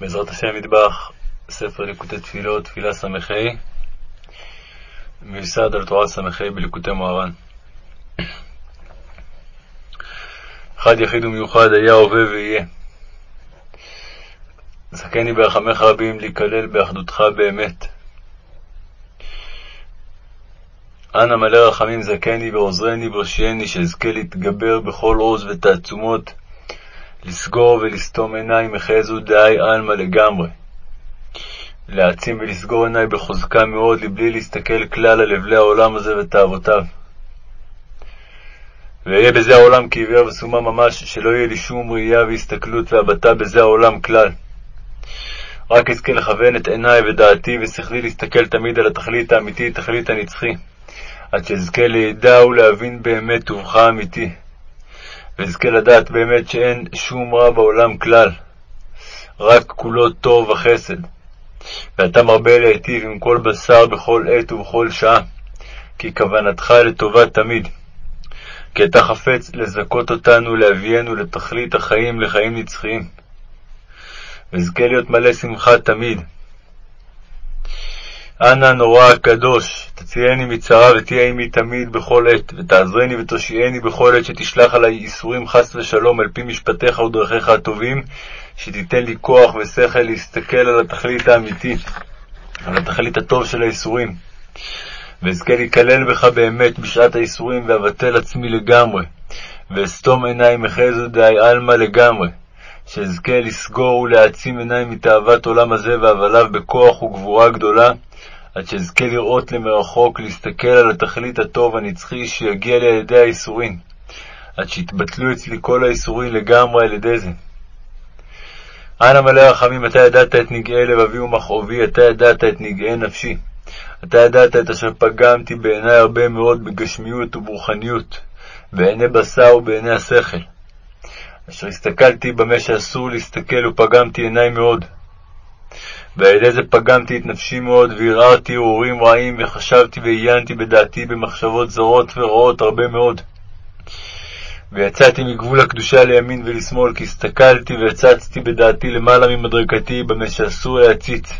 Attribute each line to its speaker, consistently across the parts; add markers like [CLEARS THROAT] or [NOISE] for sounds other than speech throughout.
Speaker 1: בעזרת השם מטבח, ספר ליקוטי תפילות, תפילה ס"ה, מיוסד על תורה ס"ה בליקוטי מוהר"ן. אחד יחיד ומיוחד היה, הווה ויהיה. זכני ברחמך רבים להיכלל באחדותך באמת. אנא מלא רחמים זכני ועוזרני והושיעני, שאזכה להתגבר בכל עוז ותעצומות לסגור ולסתום עיניים החזו דעי עלמא לגמרי. להעצים ולסגור עיניי בחוזקה מאוד, לבלי להסתכל כלל על אבלי העולם הזה ותאוותיו. ואהיה בזה העולם כעיוור וסומה ממש, שלא יהיה לי שום ראייה והסתכלות והבטה בזה העולם כלל. רק אזכה לכוון את עיניי ודעתי ושכלי להסתכל תמיד על התכלית האמיתי, תכלית הנצחי, עד שאזכה לידע ולהבין באמת טובך האמיתי. ואזכה לדעת באמת שאין שום רע בעולם כלל, רק כולו טוב וחסד. ואתה מרבה להיטיב עם כל בשר בכל עת ובכל שעה, כי כוונתך לטובה תמיד. כי אתה חפץ לזכות אותנו, להביאנו לתכלית החיים, לחיים נצחיים. ואזכה להיות מלא שמחה תמיד. אנא נורא הקדוש, תציעני מצרה ותהיה עמי תמיד בכל עת, ותעזרני ותושיעני בכל עת, שתשלח עלי ייסורים חס ושלום על פי משפטיך ודרכיך הטובים, שתיתן לי כוח ושכל להסתכל על התכלית האמיתי, על התכלית הטוב של הייסורים. ואזכה להיכלל בך באמת בשעת הייסורים, ואבטל עצמי לגמרי, ואסתום עיניים אחזו דהי עלמא לגמרי, שאזכה לסגור ולהעצים עיניים מתאוות עולם הזה והבליו בכוח וגבורה גדולה, עד שאזכה לראות למרחוק, להסתכל על התכלית הטוב הנצחי שיגיע לי על ידי האיסורין, עד שיתבטלו אצלי כל האיסורין לגמרי על ידי זה. אנא מלא רחמים, אתה ידעת את נגעי לבבי ומכאובי, אתה ידעת את נגעי נפשי. אתה ידעת את אשר פגמתי בעיני הרבה מאוד בגשמיות וברוחניות, בעיני בשר ובעיני השכל. אשר הסתכלתי במה שאסור להסתכל ופגמתי עיני מאוד. ועל ידי זה פגמתי את נפשי מאוד, וערערתי ערעורים רעים, וחשבתי ועיינתי בדעתי במחשבות זרות ורעות הרבה מאוד. ויצאתי מגבול הקדושה לימין ולשמאל, כי הסתכלתי והצצתי בדעתי למעלה ממדרגתי, במה שאסור להציץ.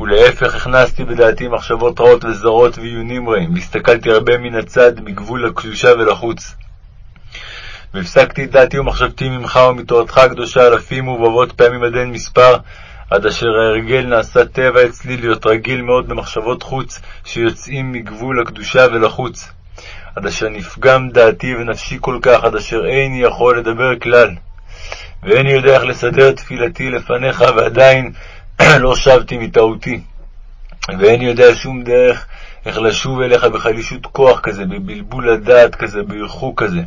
Speaker 1: ולהפך הכנסתי בדעתי מחשבות רעות וזרות ועיונים רעים, והסתכלתי הרבה מן הצד, מגבול הקדושה ולחוץ. והפסקתי את דעתי ומחשבתי ממך ומתורתך הקדושה אלפים ורבבות פעמים עד אין מספר, עד אשר ההרגל נעשה טבע אצלי להיות רגיל מאוד במחשבות חוץ שיוצאים מגבול הקדושה ולחוץ. עד אשר נפגם דעתי ונפשי כל כך, עד אשר איני יכול לדבר כלל. ואיני יודע איך לסדר תפילתי לפניך, ועדיין [CLEARS THROAT] לא שבתי מטעותי. ואיני יודע שום דרך איך לשוב אליך בחלישות כוח כזה, בבלבול הדעת כזה, בריחוק כזה.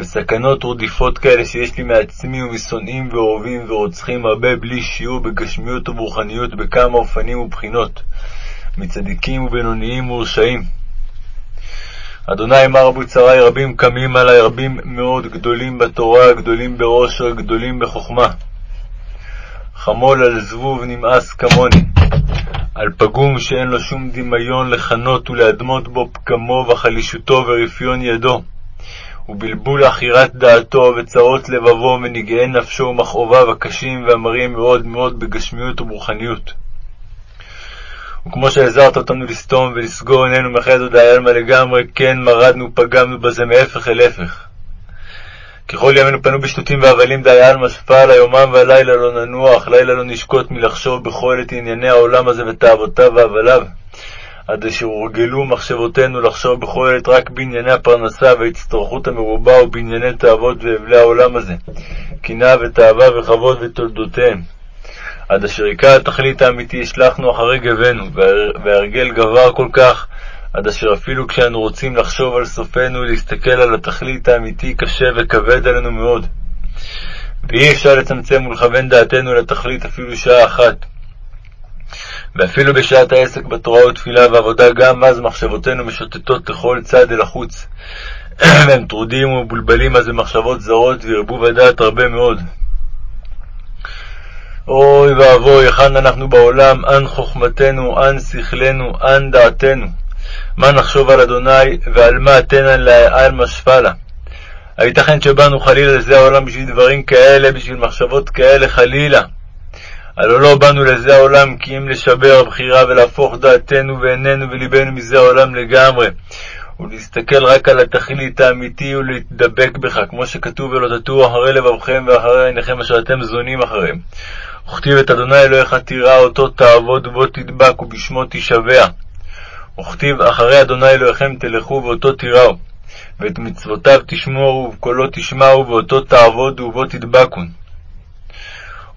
Speaker 1: בסכנות רדיפות כאלה שיש לי מעצמי ומשונאים ואוהבים ורוצחים הרבה בלי שיעור בגשמיות וברוחניות בכמה אופנים ובחינות, מצדיקים ובינוניים ורשעים. אדוני מה רבו צרי רבים קמים עלי, רבים מאוד, גדולים בתורה, גדולים בראש, גדולים בחוכמה. חמול על זבוב נמאס כמוני, על פגום שאין לו שום דמיון לכנות ולהדמות בו פגמו וחלישותו ורפיון ידו. ובלבול עכירת דעתו וצרות לבבו ונגעי נפשו ומכאוביו הקשים והמרים מאוד מאוד בגשמיות וברוחניות. וכמו שעזרת אותנו לסתום ולסגור עינינו מחטא הודיה עלמא לגמרי, כן מרדנו ופגמנו בזה מהפך אל הפך. ככל ימינו פנו בשטותים והבלים דיה עלמא שפע על היומם והלילה לא ננוח, לילה לא נשקוט מלחשוב בכל עת ענייני העולם הזה ותאוותיו והבליו. עד אשר הורגלו מחשבותינו לחשוב בכל עת רק בענייני הפרנסה וההצטרכות המרובה ובענייני תאוות ואבלי העולם הזה, קנאה ותאווה וכבוד ותולדותיהם. עד אשר עיקר התכלית האמיתי השלכנו אחרי גבנו, וההרגל גבר כל כך, עד אשר אפילו כשאנו רוצים לחשוב על סופנו ולהסתכל על התכלית האמיתי, קשה וכבד עלינו מאוד. ואי אפשר לצמצם ולכוון דעתנו לתכלית אפילו שעה אחת. ואפילו בשעת העסק בתורה ותפילה ועבודה, גם אז מחשבותינו משוטטות לכל צד אל החוץ. [CLEARS THROAT] והם טרודים ומבולבלים אז במחשבות זרות וערבוב הדעת הרבה מאוד. אוי ואבוי, היכן אנחנו בעולם, אן חוכמתנו, אן שכלנו, אן דעתנו. מה נחשוב על אדוני, ועל מה תנן לעלמא שפלה. הייתכן שבאנו חלילה לזה העולם בשביל דברים כאלה, בשביל מחשבות כאלה, חלילה. הלא לא באנו לזה העולם כי אם לשבר הבחירה ולהפוך דעתנו ועינינו ולבנו מזה העולם לגמרי, ולהסתכל רק על התכלית האמיתי ולהתדבק בך, כמו שכתוב ולא תטורו אחרי לבבכם ואחרי עיניכם אשר אתם זונים אחריהם. וכתיב את אדוני אלוהיך תירא אותו תעבוד ובו תדבק ובשמו תשבע. וכתיב אחרי אדוני אלוהיכם תלכו ואותו תיראו. ואת מצוותיו תשמורו ובקולו תשמעו ואותו תעבודו ובו תדבקו.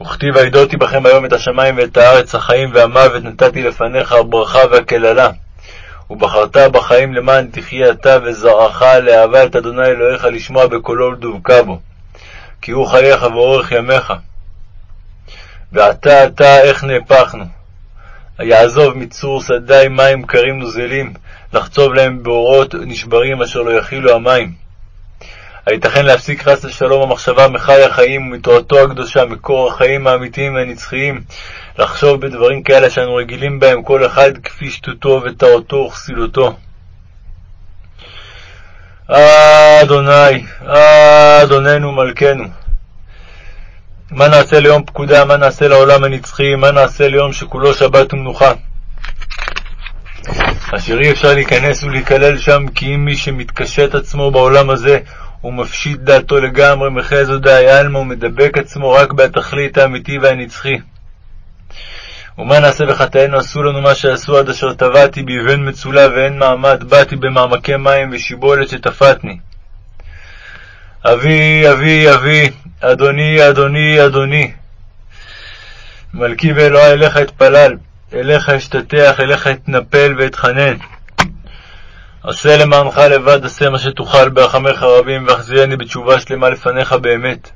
Speaker 1: וכתיב וידעתי בכם היום את השמיים ואת הארץ החיים והמוות נתתי לפניך הברכה והקללה. ובחרת בחיים למען תחיה אתה וזרעך לאהבה את אדוני אלוהיך לשמוע בקולו ולדבקה בו. כי הוא חייך ואורך ימיך. ועתה עתה איך נהפכנו. יעזוב מצור שדי מים קרים נוזלים, לחצוב להם באורות נשברים אשר לא יכילו המים. הייתכן להפסיק חס ושלום המחשבה מחי החיים ומתורתו הקדושה, מקור החיים האמיתיים והנצחיים, לחשוב בדברים כאלה שאנו רגילים בהם כל אחד כפי שטותו וטעותו וכסילותו. אדוני, אדוננו מלכנו. מה נעשה ליום פקודה, מה נעשה לעולם הנצחי, מה נעשה ליום שכולו שבת ומנוחה. אשר אי אפשר להיכנס ולהיכלל שם, כי אם מי שמתקשט עצמו בעולם הזה, ומפשיט דעתו לגמרי מחז הודאי עלמא, ומדבק עצמו רק בתכלית האמיתי והנצחי. ומה נעשה בחטאינו עשו לנו מה שעשו עד אשר טבעתי באבן מצולה ואין מעמד, באתי במעמקי מים ושיבולת שטפתני. אבי, אבי, אבי, אדוני, אדוני, אדוני. מלכי ואלוהי אליך אתפלל, אליך אשתטח, אליך אתנפל ואתחנן. עשה למענך לבד, עשה מה שתוכל ברחמך רבים, והחזירני בתשובה שלמה לפניך באמת.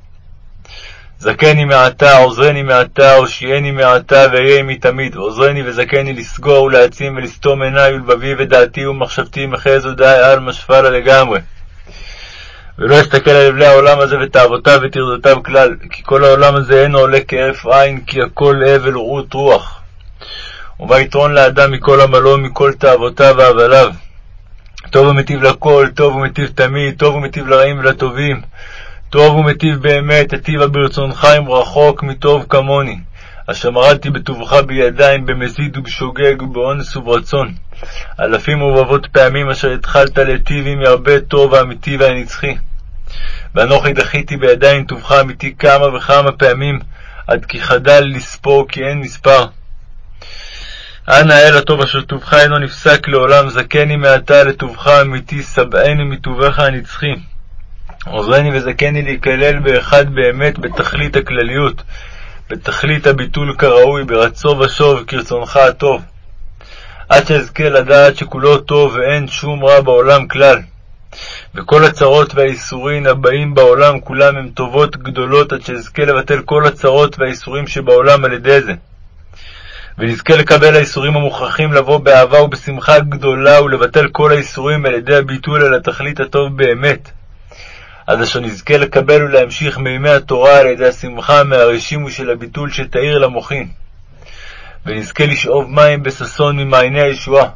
Speaker 1: זכני מעתה, עוזרני מעתה, הושיעני מעתה, ואהיה עמי תמיד. עוזרני וזכני לסגור ולהעצים ולסתום עיני ולבבי ודעתי ומחשבתי מחז הודעי על משפלה לגמרי. ולא אסתכל על אבלי העולם הזה ותאוותיו וטרדותיו כלל, כי כל העולם הזה אינו עולה כהרף עין, כי הכל הבל ורעות רוח. ומה יתרון לאדם מכל עמלו, מכל תאוותיו והבליו? טוב ומטיב לכל, טוב ומטיב תמיד, טוב ומטיב לרעים ולטובים. טוב ומטיב באמת, היטיבה ברצונך אם רחוק מטוב כמוני. אשר מרדתי בטובך בידיים, במזיד ובשוגג ובאונס וברצון. אלפים ורבבות פעמים אשר התחלת להיטיב עמי הרבה טוב האמיתי והנצחי. ואנוכי דחיתי בידיים טובך אמיתי כמה וכמה פעמים, עד כי חדל לספור כי אין מספר. אנא אל הטוב אשר טובך אינו נפסק לעולם, זכני מעתה לטובך אמיתי, שבעני מטובך הנצחי. עוזרני וזכני להיכלל באחד באמת בתכלית הכלליות, בתכלית הביטול כראוי, ברצו ושוב, כרצונך הטוב. עד שאזכה לדעת שכולו טוב ואין שום רע בעולם כלל. וכל הצרות והאיסורים הבאים בעולם כולם הם טובות גדולות עד שאזכה לבטל כל הצרות והאיסורים שבעולם על ידי זה. ונזכה לקבל האיסורים המוכרחים לבוא באהבה ובשמחה גדולה ולבטל כל האיסורים על ידי הביטול על התכלית הטוב באמת. עד אשר נזכה לקבל ולהמשיך מימי התורה על ידי השמחה מהרשימו של הביטול שתאיר למוחין. ונזכה לשאוב מים בששון ממעייני הישועה.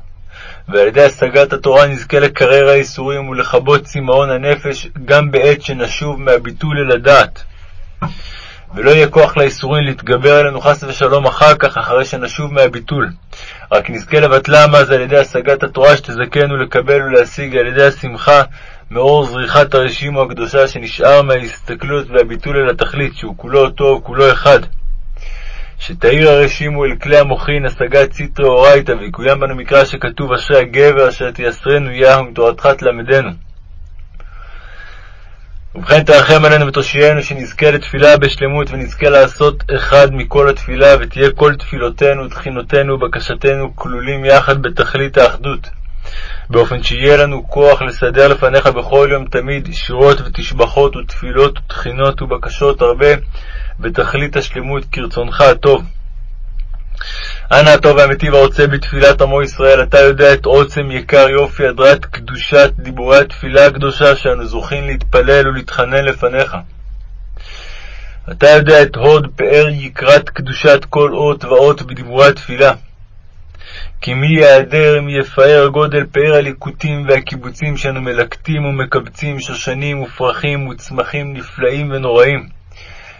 Speaker 1: ועל ידי השגת התורה נזכה לקרר האיסורים ולכבות צמאון הנפש גם בעת שנשוב מהביטול אל הדעת. ולא יהיה כוח לאיסורים להתגבר עלינו חס ושלום אחר כך, אחרי שנשוב מהביטול. רק נזכה לבטלם אז על ידי השגת התורה שתזכנו לקבל ולהשיג על ידי השמחה מאור זריחת הרשימו הקדושה שנשאר מההסתכלות והביטול אל התכלית, שהוא כולו טוב, כולו אחד. שתאיר הרשימו אל כלי המוחין השגת סיטרא אורייתא, ויקוים בנו מקרא שכתוב אשרי הגבר אשר תייסרנו יהו מתורתך תלמדנו. ובכן תרחם עלינו ותושיינו שנזכה לתפילה בשלמות ונזכה לעשות אחד מכל התפילה ותהיה כל תפילותינו, תחינותינו ובקשתנו כלולים יחד בתכלית האחדות. באופן שיהיה לנו כוח לסדר לפניך בכל יום תמיד שורות ותשבחות ותפילות ותחינות ובקשות הרבה בתכלית השלמות כרצונך הטוב. אנא הטוב והאמיתי והרוצה בתפילת עמו ישראל, אתה יודע את עוצם יקר יופי הדרת קדושת דיבורי התפילה הקדושה שאנו זוכים להתפלל ולהתחנן לפניך. אתה יודע את הוד פאר יקרת קדושת כל אות ואות בדיבורי התפילה. כי מי יעדר, מי יפאר גודל פאר הליקוטים והקיבוצים שאנו מלקטים ומקבצים שושנים ופרחים וצמחים נפלאים ונוראים.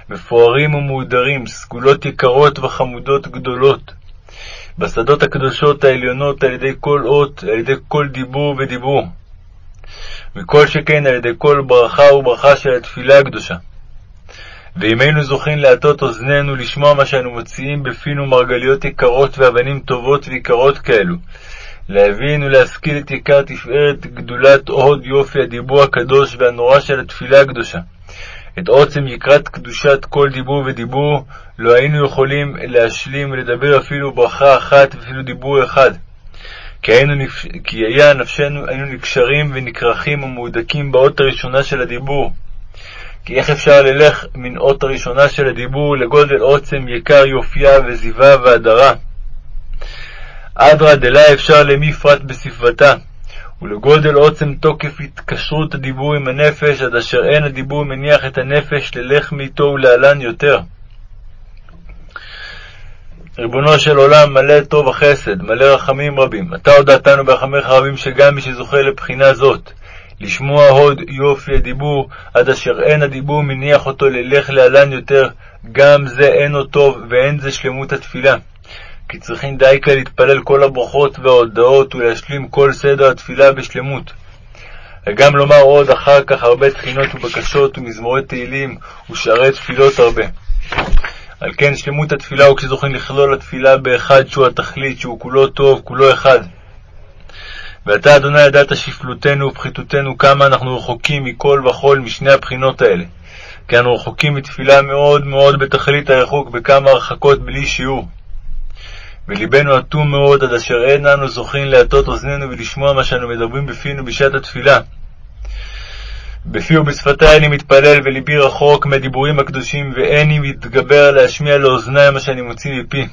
Speaker 1: מפוארים ומהודרים, סגולות יקרות וחמודות גדולות, בשדות הקדושות העליונות על ידי כל אות, על ידי כל דיבור ודיבור. מכל שכן על ידי כל ברכה וברכה של התפילה הקדושה. ואם היינו זוכים להטות אוזנינו לשמוע מה שאנו מוציאים בפינו מרגליות יקרות ואבנים טובות ויקרות כאלו, להבין ולהשכיל את יקר תפארת גדולת הוד יופי הדיבור הקדוש והנורא של התפילה הקדושה. את עוצם יקרת קדושת כל דיבור ודיבור, לא היינו יכולים להשלים ולדבר אפילו ברכה אחת ואפילו דיבור אחד. כי, היינו, כי היה נפשנו, היינו נקשרים ונכרכים ומהודקים באות הראשונה של הדיבור. כי איך אפשר ללך מן אות הראשונה של הדיבור לגודל עוצם יקר יופייה וזיווה והדרה? אדרא דלה אפשר למפרט בספבתה, ולגודל עוצם תוקף התקשרות הדיבור עם הנפש, עד אשר אין הדיבור מניח את הנפש ללך מאיתו ולהלן יותר. ריבונו של עולם, מלא טוב החסד, מלא רחמים רבים, אתה הודעתנו ברחמיך רבים שגם מי שזוכה לבחינה זאת, לשמוע הוד יופי הדיבור, עד אשר אין הדיבור מניח אותו ללך להלן יותר, גם זה אינו טוב, ואין זה שלמות התפילה. כי צריכים דייקה להתפלל כל הברכות וההודעות ולהשלים כל סדר התפילה בשלמות. וגם לומר עוד אחר כך הרבה תחינות ובקשות ומזמורי תהילים ושערי תפילות הרבה. על כן שלמות התפילה הוא כשזוכים לכלול התפילה באחד שהוא התכלית, שהוא כולו טוב, כולו אחד. ואתה, אדוני, ידעת שפלותנו ופחיתותנו, כמה אנחנו רחוקים מכל וכול משני הבחינות האלה. כי אנו רחוקים מתפילה מאוד מאוד בתכלית הרחוק, בכמה הרחקות בלי שיעור. ולבנו אטום מאוד, עד אשר אין אנו זוכים להטות אוזנינו ולשמוע מה שאנו מדברים בפינו בשעת התפילה. בפי ובשפתי אני מתפלל, ולבי רחוק מהדיבורים הקדושים, ואיני מתגבר להשמיע לאוזני מה שאני מוציא מפי.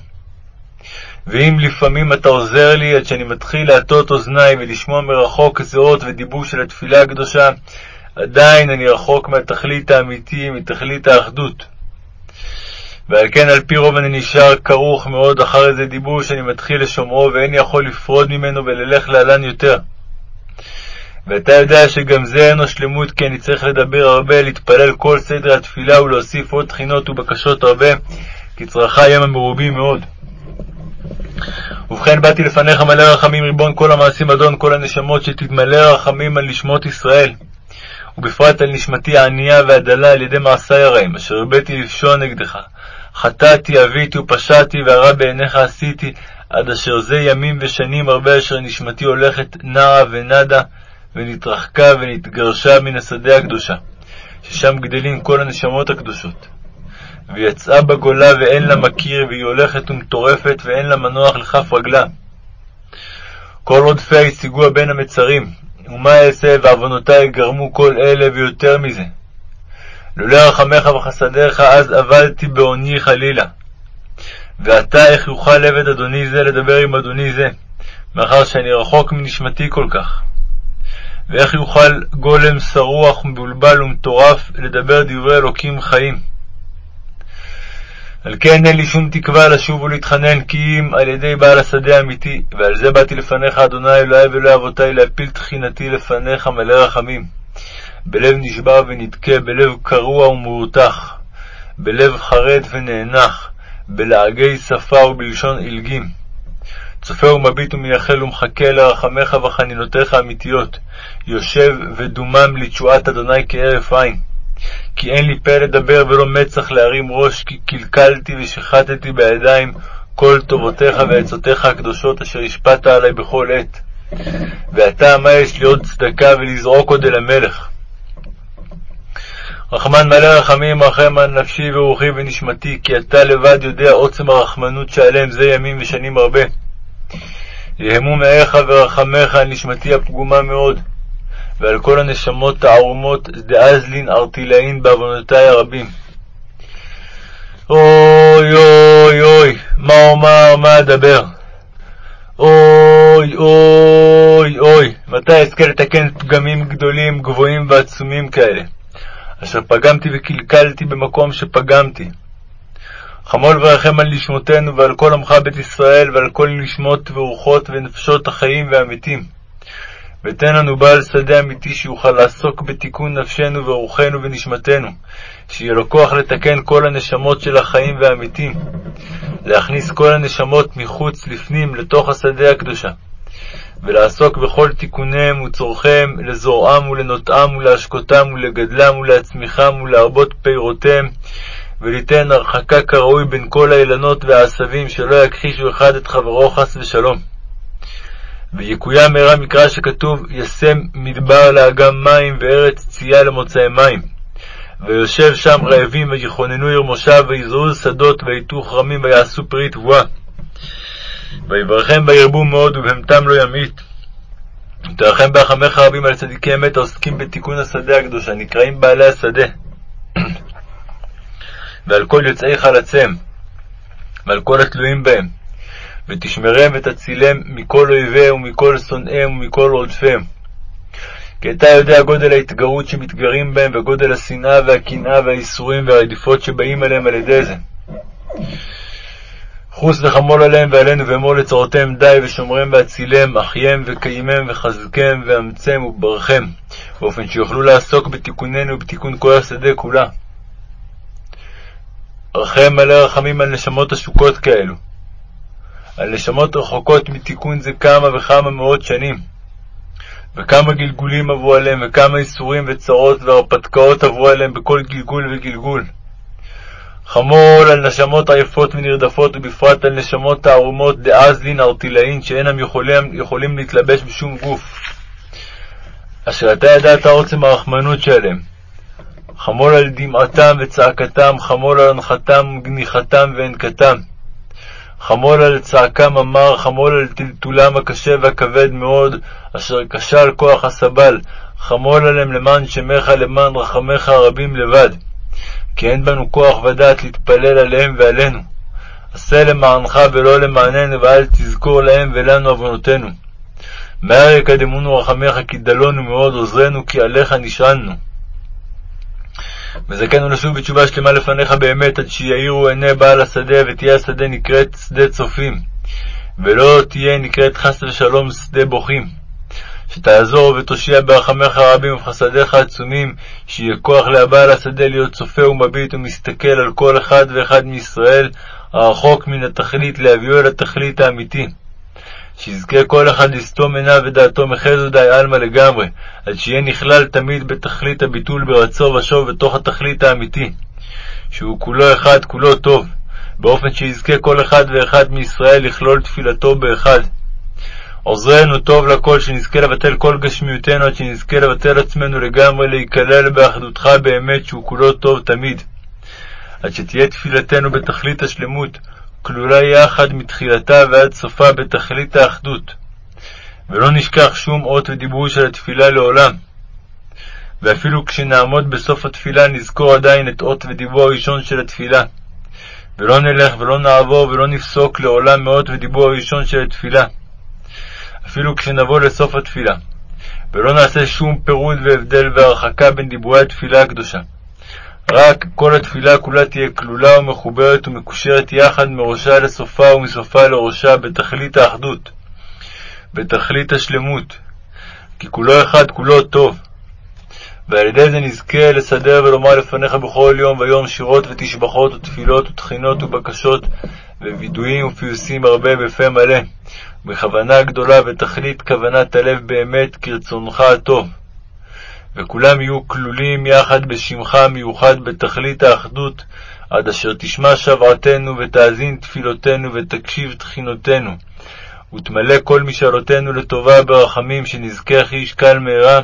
Speaker 1: ואם לפעמים אתה עוזר לי עד שאני מתחיל להטות אוזני ולשמוע מרחוק זרועות ודיבור של התפילה הקדושה, עדיין אני רחוק מהתכלית האמיתי, מתכלית האחדות. ועל כן על פי רוב אני נשאר כרוך מאוד אחר איזה דיבור שאני מתחיל לשומרו, ואין יכול לפרוד ממנו וללך להלן יותר. ואתה יודע שגם זה אינו שלמות, כי אני צריך לדבר הרבה, להתפלל כל סדר התפילה ולהוסיף עוד תחינות ובקשות הרבה, כי צרכי הם המרובים מאוד. ובכן באתי לפניך מלא רחמים ריבון כל המעשים אדון כל הנשמות שתתמלא רחמים על נשמות ישראל ובפרט על נשמתי הענייה והדלה על ידי מעשי הרעים אשר הרביתי לפשון נגדך חטאתי אביתי ופשעתי והרע בעיניך עשיתי עד אשר זה ימים ושנים הרבה אשר נשמתי הולכת נעה ונדה ונתרחקה ונתגרשה מן השדה הקדושה ששם גדלים כל הנשמות הקדושות ויצאה בגולה ואין לה מכיר, והיא הולכת ומטורפת, ואין לה מנוח לכף רגלה. כל עודפיה השיגוה בין המצרים, ומה אעשה ועוונותי גרמו כל אלה ויותר מזה. לולא רחמך וחסדיך אז אבדתי בעוני חלילה. ועתה איך יוכל עבד אדוני זה לדבר עם אדוני זה, מאחר שאני רחוק מנשמתי כל כך. ואיך יוכל גולם שרוח, מבולבל ומטורף לדבר דברי אלוקים חיים. על כן אין לי שום תקווה לשוב ולהתחנן כי אם על ידי בעל השדה האמיתי, ועל זה באתי לפניך, אדוני אלוהי ואלוהי אבותי, להפיל תחינתי לפניך מלא רחמים. בלב נשבר ונדכה, בלב קרוע ומורתח, בלב חרד ונאנח, בלעגי שפה ובלשון עילגים. צופה ומביט ומייחל ומחכה לרחמך וחנינותיך האמיתיות, יושב ודומם לתשועת אדוני כהרף עין. כי אין לי פה לדבר ולא מצח להרים ראש, כי קלקלתי ושחטתי בידיים כל טובותיך ועצותיך הקדושות אשר השפעת עלי בכל עת. ועתה מה יש לי עוד צדקה ולזרוק עוד אל המלך? רחמן מלא רחמים, רחם על נפשי ורוחי ונשמתי, כי אתה לבד יודע עוצם הרחמנות שעליהם זה ימים ושנים הרבה. יהמו מאיך ורחמך על נשמתי הפגומה מאוד. ועל כל הנשמות הערומות דאזלין ארטילאין בעוונותי הרבים. אוי אוי אוי, מה אומר, מה אדבר? אוי אוי אוי, מתי אזכה לתקן פגמים גדולים, גבוהים ועצומים כאלה, אשר פגמתי וקלקלתי במקום שפגמתי. חמול ורחם על נשמותינו ועל כל עמך בית ישראל ועל כל נשמות ורוחות ונפשות החיים והמתים. ותן לנו בעל שדה אמיתי שיוכל לעסוק בתיקון נפשנו ורוחנו ונשמתנו, שיהיה לו כוח לתקן כל הנשמות של החיים והאמיתים, להכניס כל הנשמות מחוץ לפנים לתוך השדה הקדושה, ולעסוק בכל תיקוניהם וצורכיהם, לזורעם ולנוטעם ולהשקותם ולגדלם ולהצמיחם ולהרבות פירותיהם, וליתן הרחקה כראוי בין כל האילנות והעשבים, שלא יכחישו אחד את חברו חס ושלום. ויקוים מהרה מקרא שכתוב, ישם מדבר לאגם מים וארץ צייה למוצאי מים. ויושב שם רעבים ויכוננו עיר מושב ויזרעו שדות ויתו כרמים ויעשו פרי תבואה. ויברכם וירבו מאוד ובהמתם לא ימעיט. ותרחם בהחמך רבים על צדיקי אמת העוסקים בתיקון השדה הקדוש, הנקראים בעלי השדה. ועל כל יוצאי חלציהם, ועל כל התלויים בהם, ותשמרם ותצילם מכל אויביהם ומכל שונאיהם ומכל רודפיהם. כי אתה יודע גודל ההתגרות שמתגרים בהם, וגודל השנאה והקנאה והאיסורים והרדיפות שבאים עליהם על ידי זה. חוס וחמול עליהם ועלינו ואמור לצורותיהם די, ושומרם והצילם, אחיים וקיימם וחזקם ואמצם וברכם, באופן שיוכלו לעסוק בתיקוננו ובתיקון כל השדה כולה. רחם מלא רחמים על נשמות עשוקות כאלו, על נשמות רחוקות מתיקון זה כמה וכמה מאות שנים, וכמה גלגולים עברו עליהם, וכמה איסורים וצרות והרפתקאות עברו עליהם בכל גלגול וגלגול. חמול על נשמות עייפות ונרדפות, ובפרט על נשמות הערומות דאזלין ארטילאין, שאינם יכולים, יכולים להתלבש בשום גוף. אשר אתה ידעת עוצם הרחמנות שלהם. חמול על דמעתם וצעקתם, חמול על הנחתם וגניחתם והנקתם. חמול על צעקם המר, חמול על טלטולם הקשה והכבד מאוד, אשר כשל כוח הסבל, חמול עליהם למען שמך, למען רחמך הרבים לבד. כי אין בנו כוח ודעת להתפלל עליהם ועלינו. עשה למענך ולא למעננו, ואל תזכור להם ולנו עוונותינו. מהר יקדמונו רחמך, כי דלונו מאוד עוזרנו, כי עליך נשענו. וזכנו לשוב בתשובה שלמה לפניך באמת, עד שיאירו עיני בעל השדה, ותהיה השדה נקראת שדה צופים, ולא תהיה נקראת חס ושלום שדה בוכים. שתעזור ותושיע ברחמיך הרבים ובחסדיך העצומים, שיהיה כוח לבעל השדה להיות צופה ומביט ומסתכל על כל אחד ואחד מישראל, הרחוק מן התכלית, להביאו אל התכלית האמיתי. שיזכה כל אחד לסתום עיניו ודעתו מחזו די עלמא לגמרי, עד שיהיה נכלל תמיד בתכלית הביטול ברצו ושוב בתוך התכלית האמיתי, שהוא כולו אחד, כולו טוב, באופן שיזכה כל אחד ואחד מישראל לכלול תפילתו באחד. עוזרנו טוב לכל, שנזכה לבטל כל גשמיותנו, עד שנזכה לבטל עצמנו לגמרי, להיכלל באחדותך באמת, שהוא כולו טוב תמיד. עד שתהיה תפילתנו בתכלית השלמות, כלולה יחד מתחילתה ועד סופה בתכלית האחדות, ולא נשכח שום אות ודיבור של התפילה לעולם. ואפילו כשנעמוד בסוף התפילה נזכור עדיין את אות ודיבור הראשון של התפילה. ולא נלך ולא נעבור ולא נפסוק לעולם מאות ודיבור הראשון של התפילה. אפילו כשנבוא לסוף התפילה, ולא נעשה שום פירוד והבדל והרחקה בין דיבורי התפילה הקדושה. רק כל התפילה כולה תהיה כלולה ומחוברת ומקושרת יחד מראשה לסופה ומסופה לראשה בתכלית האחדות, בתכלית השלמות, כי כולו אחד כולו טוב. ועל ידי זה נזכה לסדר ולומר לפניך בכל יום ויום שירות ותשבחות ותפילות ותחינות ובקשות ווידויים ופיוסים הרבה בפה מלא, בכוונה גדולה ותכלית כוונת הלב באמת כרצונך הטוב. וכולם יהיו כלולים יחד בשמך המיוחד בתכלית האחדות, עד אשר תשמע שוועתנו ותאזין תפילותינו ותקשיב תחינותינו, ותמלא כל משאלותינו לטובה ברחמים, שנזכה הכי ישקל מהרה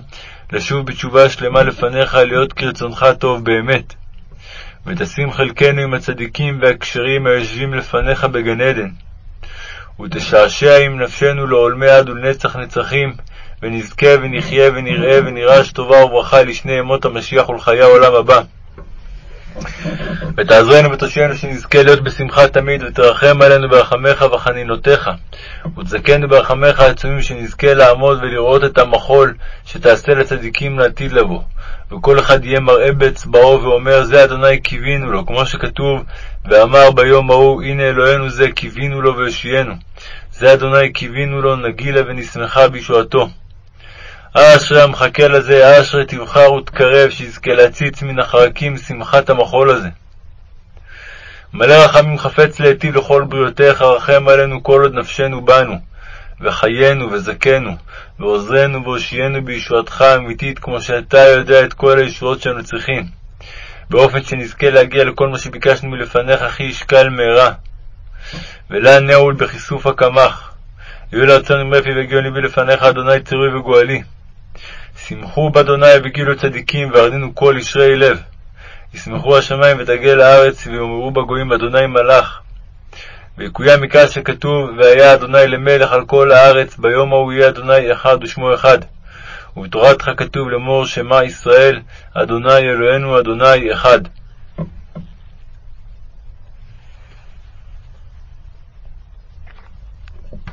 Speaker 1: לשוב בתשובה שלמה לפניך, להיות כרצונך טוב באמת. ותשים חלקנו עם הצדיקים והכשרים היושבים לפניך בגן עדן. ותשעשע עם נפשנו לעולמי עד ולנצח נצחים, ונזכה ונחיה ונראה ונירש טובה וברכה לשני ימות המשיח ולחיי העולם הבא. ותעזרנו ותושענו שנזכה להיות בשמחה תמיד, ותרחם עלינו ברחמיך וחנינותיך, ותזכנו ברחמיך העצומים שנזכה לעמוד ולראות את המחול שתעשה לצדיקים לעתיד לבוא. וכל אחד יהיה מראה באצבעו ואומר זה אדוני קיווינו לו, כמו שכתוב ואמר ביום ההוא הנה אלוהינו זה קיווינו לו והושיענו. זה אדוני קיווינו לו נגילה ונשמחה בישועתו. אשרי המחכה לזה, אשרי תבחר ותקרב, שיזכה להציץ מן החרקים שמחת המחול הזה. מלא רחמים חפץ להיטיב לכל בריותיך, רחם עלינו כל עוד נפשנו בנו, וחיינו וזכנו, ועוזרנו והושיענו בישועתך האמיתית, כמו שאתה יודע את כל הישועות שאנו צריכים, באופן שנזכה להגיע לכל מה שביקשנו מלפניך, אחי ישקל מהרה. ולה נעול בכיסוף הקמח. יהיו לרצון רפי והגיעו ליבי לפניך, אדוני צירוי וגואלי. שמחו באדוני וגילו צדיקים, וארדינו כל ישרי לב. ישמחו השמיים ותגל הארץ, ויאמרו בגויים, אדוני מלך. ויקוים מכך שכתוב, והיה אדוני למלך על כל הארץ, ביום ההוא יהיה אדוני אחד ושמו אחד. ובתורתך כתוב לאמור שמע ישראל, אדוני אלוהינו אדוני אחד.